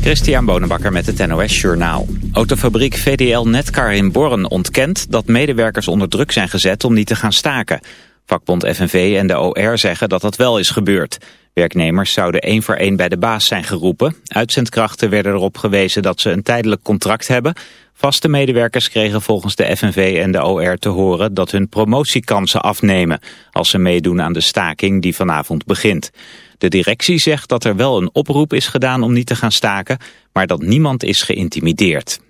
Christian Bonenbakker met het NOS Journaal. Autofabriek VDL Netcar in Borren ontkent dat medewerkers onder druk zijn gezet om niet te gaan staken. Vakbond FNV en de OR zeggen dat dat wel is gebeurd. Werknemers zouden één voor één bij de baas zijn geroepen. Uitzendkrachten werden erop gewezen dat ze een tijdelijk contract hebben. Vaste medewerkers kregen volgens de FNV en de OR te horen dat hun promotiekansen afnemen... als ze meedoen aan de staking die vanavond begint. De directie zegt dat er wel een oproep is gedaan om niet te gaan staken, maar dat niemand is geïntimideerd.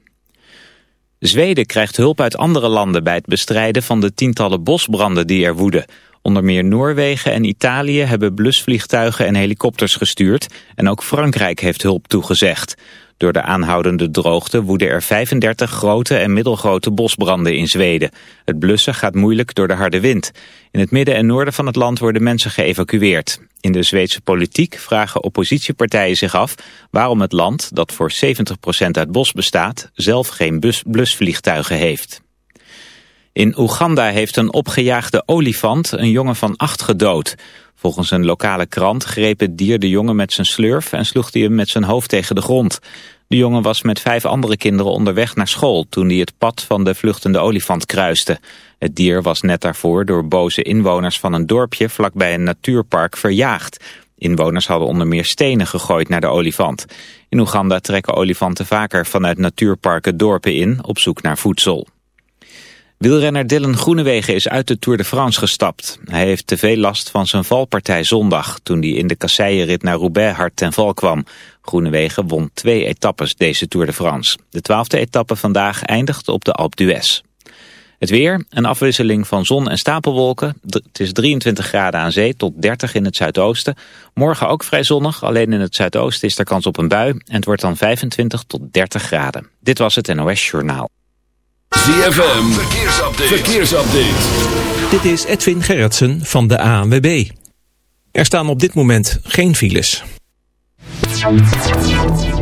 Zweden krijgt hulp uit andere landen bij het bestrijden van de tientallen bosbranden die er woeden. Onder meer Noorwegen en Italië hebben blusvliegtuigen en helikopters gestuurd en ook Frankrijk heeft hulp toegezegd. Door de aanhoudende droogte woeden er 35 grote en middelgrote bosbranden in Zweden. Het blussen gaat moeilijk door de harde wind. In het midden en noorden van het land worden mensen geëvacueerd. In de Zweedse politiek vragen oppositiepartijen zich af waarom het land, dat voor 70% uit bos bestaat, zelf geen blusvliegtuigen heeft. In Oeganda heeft een opgejaagde olifant een jongen van acht gedood. Volgens een lokale krant greep het dier de jongen met zijn slurf en sloeg hij hem met zijn hoofd tegen de grond. De jongen was met vijf andere kinderen onderweg naar school toen hij het pad van de vluchtende olifant kruiste. Het dier was net daarvoor door boze inwoners van een dorpje vlakbij een natuurpark verjaagd. Inwoners hadden onder meer stenen gegooid naar de olifant. In Oeganda trekken olifanten vaker vanuit natuurparken dorpen in op zoek naar voedsel. Wielrenner Dylan Groenewegen is uit de Tour de France gestapt. Hij heeft te veel last van zijn valpartij zondag... toen hij in de kasseienrit naar Roubaix hard ten val kwam. Groenewegen won twee etappes deze Tour de France. De twaalfde etappe vandaag eindigt op de Alpe d'Huez. Het weer, een afwisseling van zon en stapelwolken. Het is 23 graden aan zee tot 30 in het zuidoosten. Morgen ook vrij zonnig, alleen in het zuidoosten is er kans op een bui. En het wordt dan 25 tot 30 graden. Dit was het NOS Journaal. ZFM, verkeersupdate. verkeersupdate. Dit is Edwin Gerritsen van de ANWB. Er staan op dit moment geen files. すいません。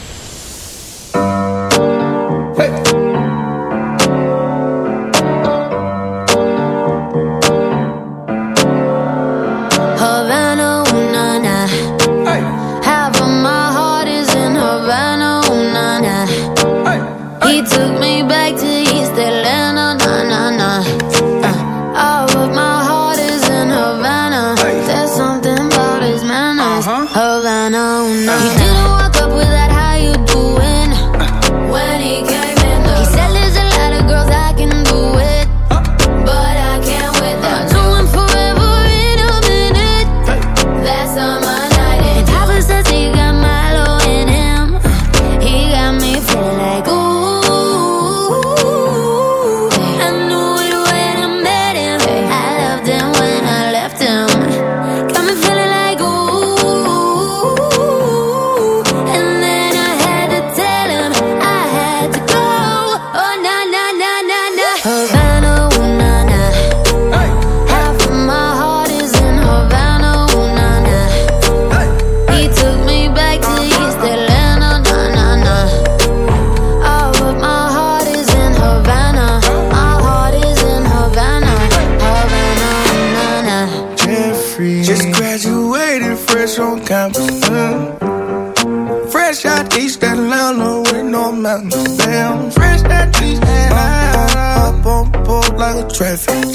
stress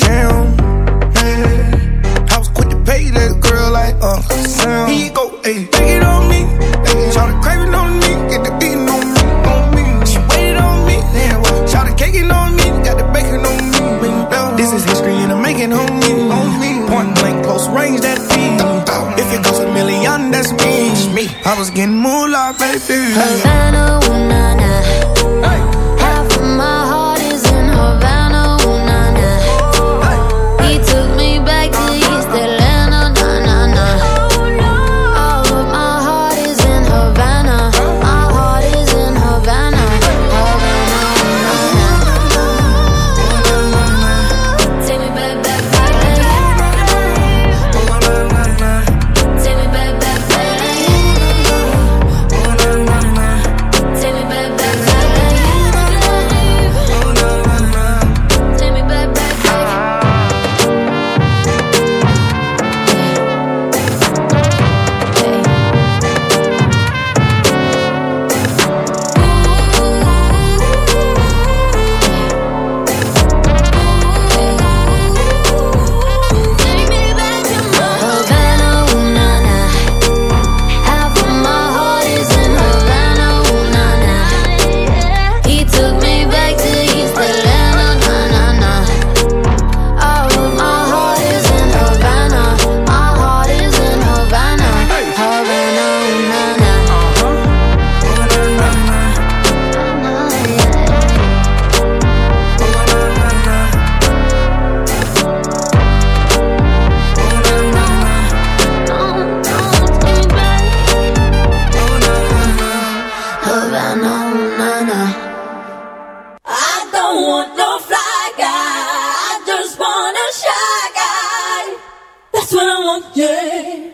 yeah.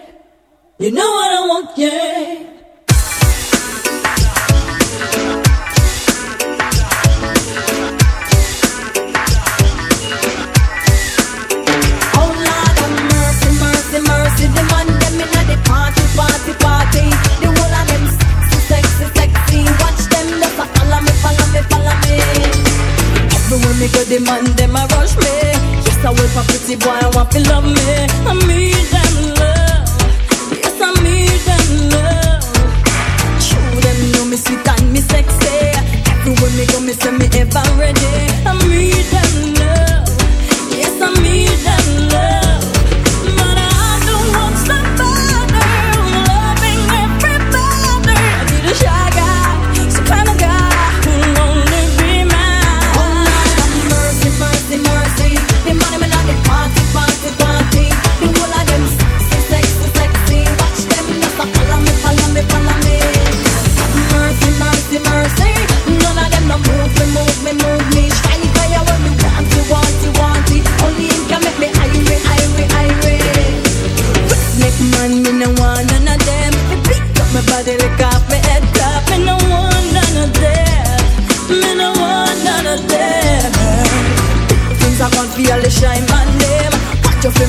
You know what I want, yeah. Party, party, the whole of them sexy, sexy. Watch them, follow me, follow me, follow me. Everywhere go, the man them a rush me. Just a wait for pretty boy, I want to love me. I mean them from me, them love. Show them know me sweet and me sexy. Everywhere me go, me say me ever ready. I'm them love.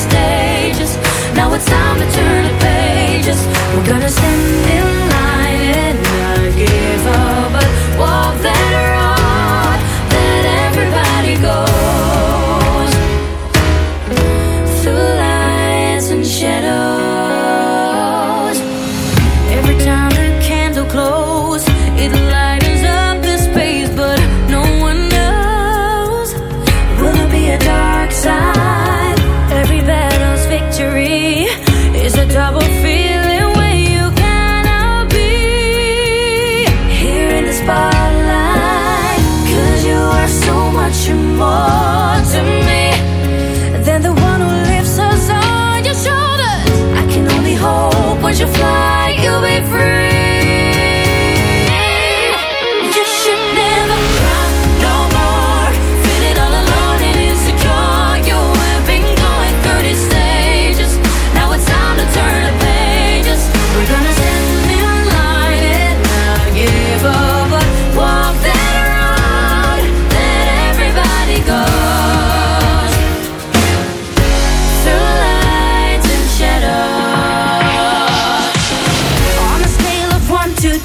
Stages. Now it's time to turn the pages. We're gonna stand in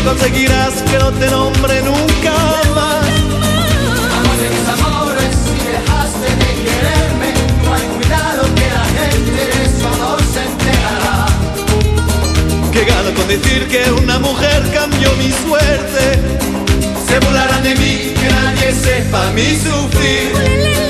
que conseguirás que no te nombre nunca más. Amor de mis amores, si dejaste de quererme, no hay cuidado que la gente de eso no se enterará. Que gano con decir que una mujer cambió mi suerte. Se burlarán de mí, que nadie sepa mi sufrir.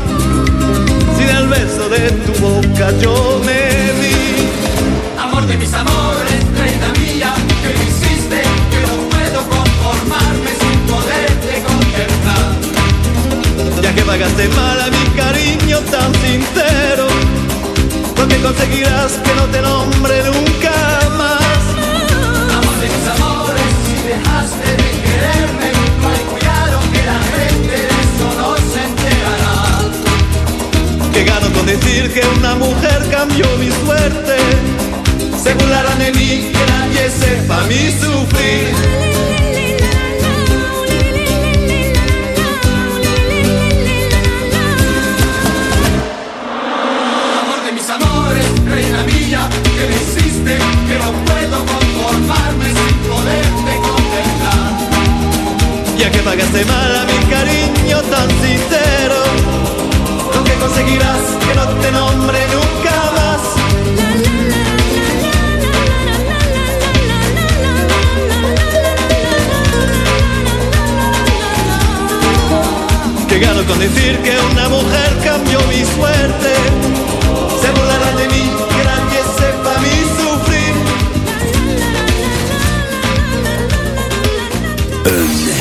sin el beso de tu boca yo me vi. Amor de mis amores, reina mía, que me hiciste, que no puedo conformarme sin poderte contemplar. Ya que pagaste mal a mi cariño tan sincero, lo que conseguirás que no te nombre nunca más. Amor de mis amores, si dejaste de con decir que una mujer cambió mi suerte. Se burlarán de mí, que nadie sepa mi sufrir. Amor de mis amores, reina mía, que me hiciste, que no puedo conformarme sin poderte contemplar. Ya que pagaste mal a mi cariño tan sincero, conseguirás que no te nombre nunca más. Que gano con decir que una mujer cambió mi suerte. Se burlarán de mí,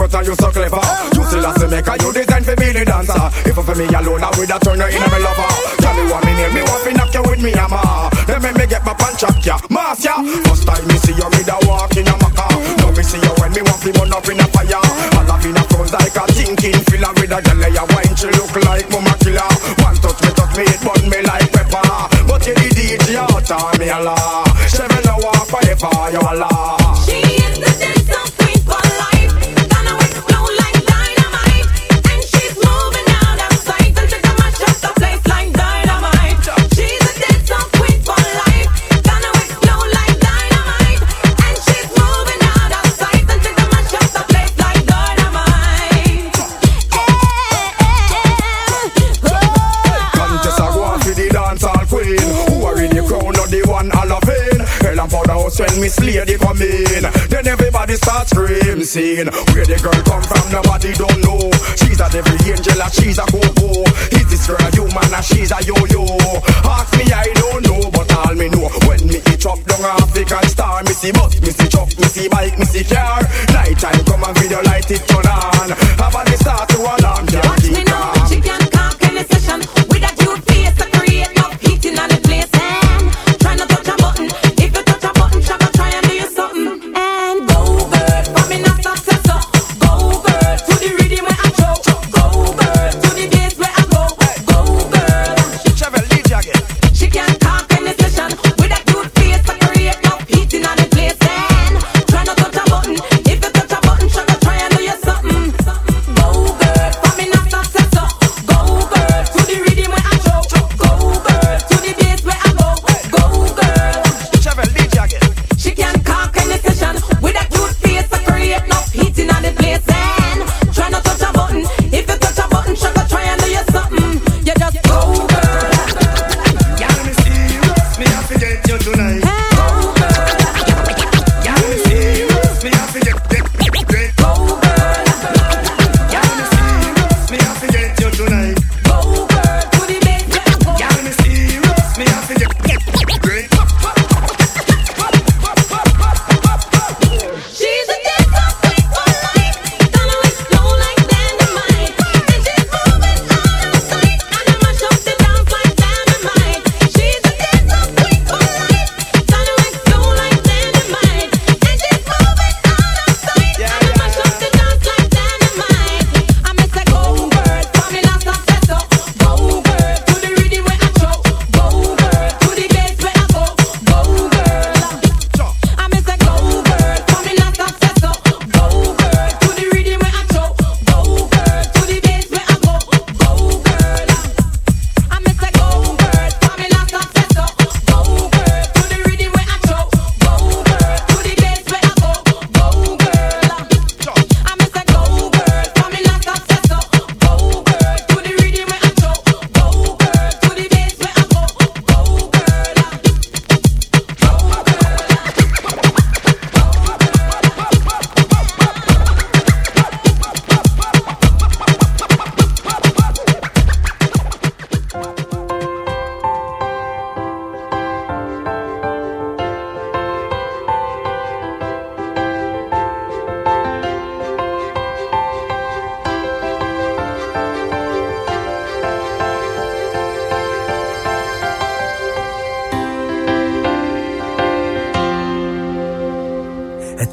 Of you so clever. You still a you design for me dancer. If for me alone, I would have turned you in a me lover. Tell me what me name, me want to knock you with me hammer. Then make me get my punch up, ya, mass ya. First time me see you, me da walk in a maca. Now me see you when me want to burn up in a fire. All up in a front like a thinking filler with a girl ya wine, she look like mama killer. One touch me, touch me, it burn me like pepper. But you the DJ on me a la. No walk forever, you a la. Lady come in. Then everybody start scream sing Where the girl come from nobody don't know. She's a devil angel and she's a go-go. Is this girl a human and she's a yo-yo? Ask me I don't know but all me know. When me eat up down African star Me see bus, me see truck, me see bike, me see car. Night time come and video light it turn on. Have a start to alarm can't Watch me now, calm. she can conk any session with a cute face to create no heating on the place. And try not touch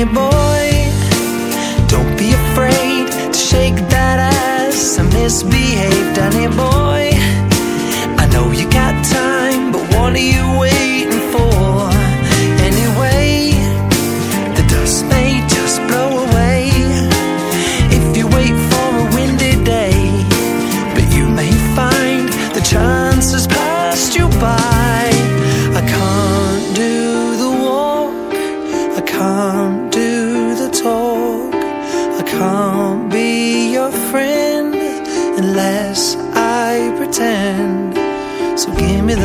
Danny boy, don't be afraid to shake that ass and misbehave, Danny boy. I know you got time, but what are you waiting for?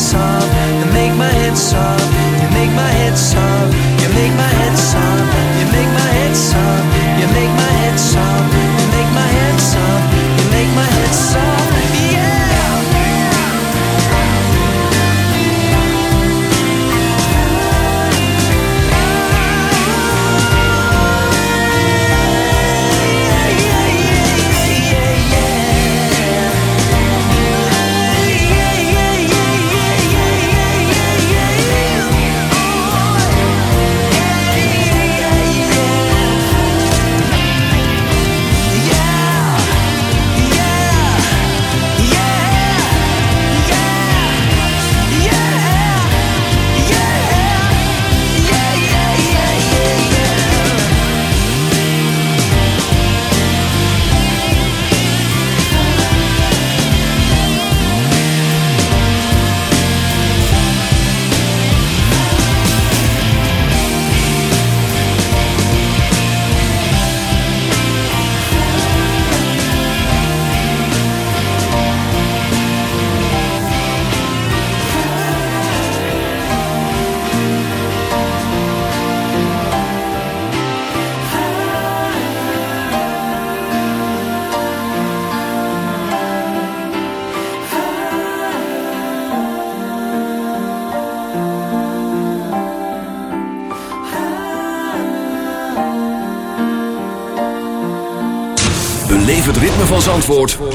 sun.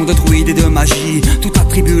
De druides et de magie. Tout attribue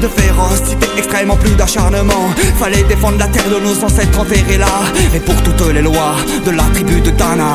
De férocité extrêmement plus d'acharnement. Fallait défendre la terre de nos ancêtres enterrés là. Et pour toutes les lois de la tribu de Dana.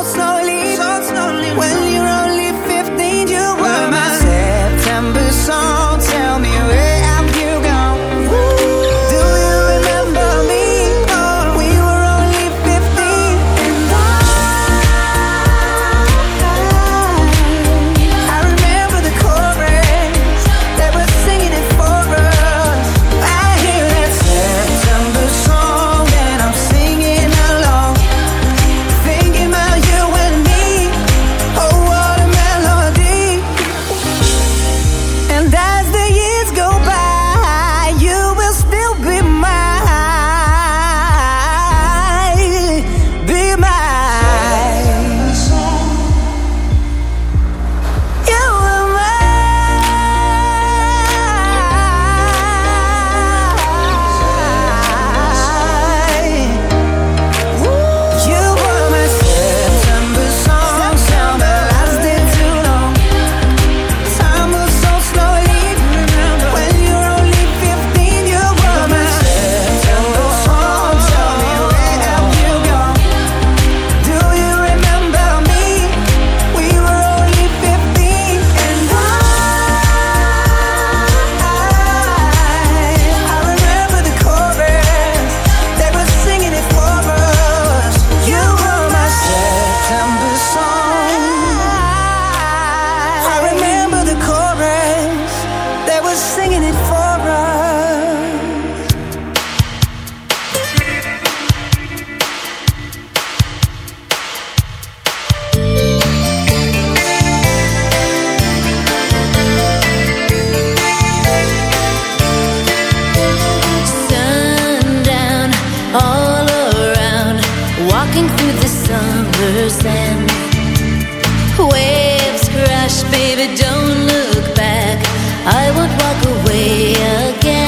Baby, don't look back. I won't walk away again.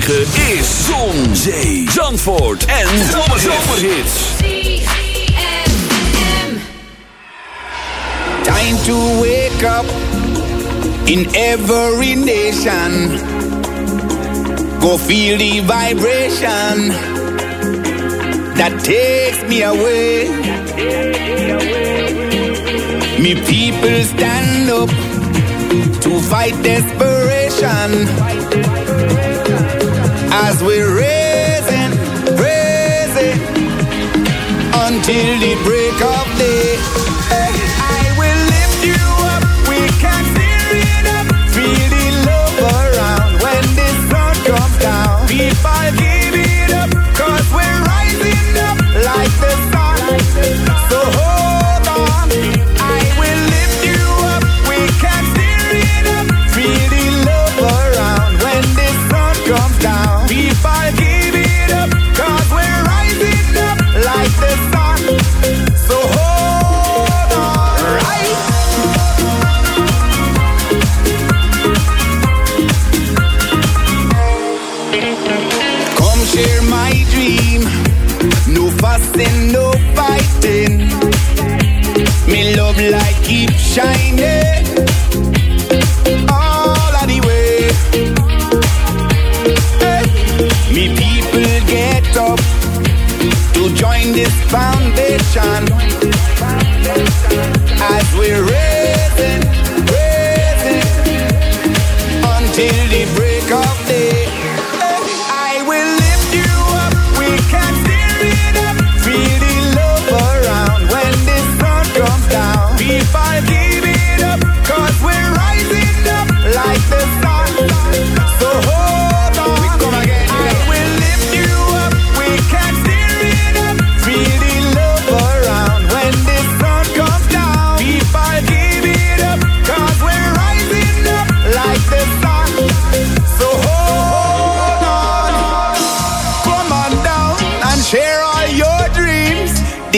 9. break of day. We're ready.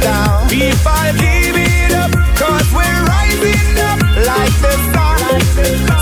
Down. People give it up, cause we're rising up like the sun. So hold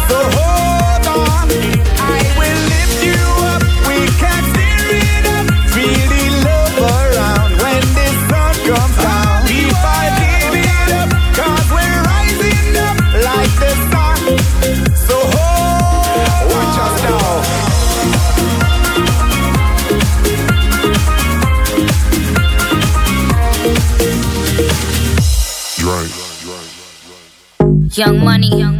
Young money, young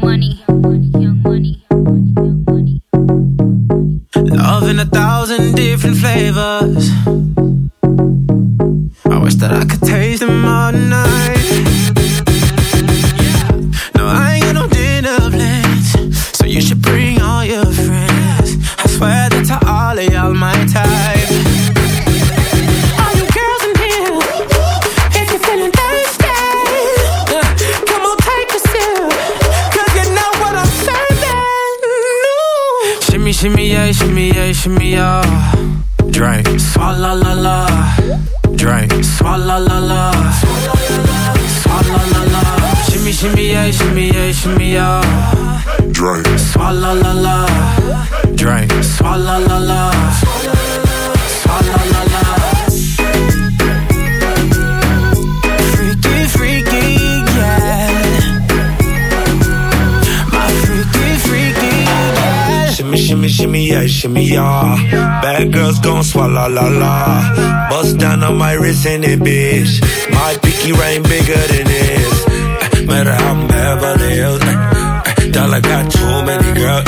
yeah, shimmy, yeah. Bad girls gon' swallow la la. Bust down on my wrist and it, bitch. My pinky ring bigger than this. Eh, Matter how I'm Beverly Hills. eh, eh, Dollar got too many girls.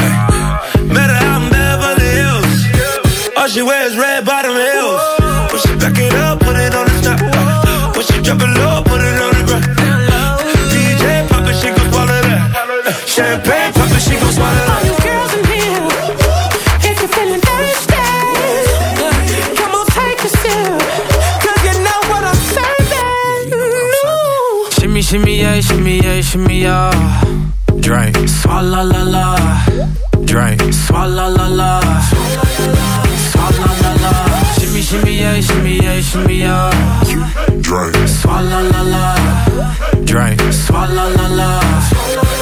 Matter how I'm Beverly Hills. All she wears red bottom heels. When she back it up, put it on the top. eh. When she drop it low, put it on the ground. DJ pop it, she gon' swallow that. Champagne Shimmy, yeah, shimmy, yeah, shimmy, yeah. Drink, swalla la la. Drink, swalla la la. Swalla la la. Shimmy, shimmy, yeah, shimmy, yeah, shimmy, yeah. Drink, swalla la la. Drink, swalla la la.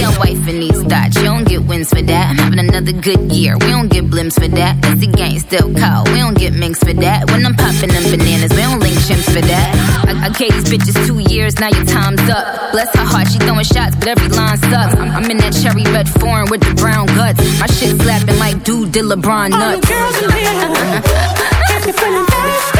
Your wife in these thoughts, you don't get wins for that. I'm having another good year, we don't get blimps for that. That's the gang still call, we don't get minks for that. When I'm popping them bananas, we don't link chimps for that. I, I gave these bitches two years, now your time's up. Bless her heart, she throwing shots, but every line sucks. I'm, I'm in that cherry red foreign with the brown guts. My shit slapping like dude did LeBron nuts. All nuts. girls in here, if you're feeling thirsty,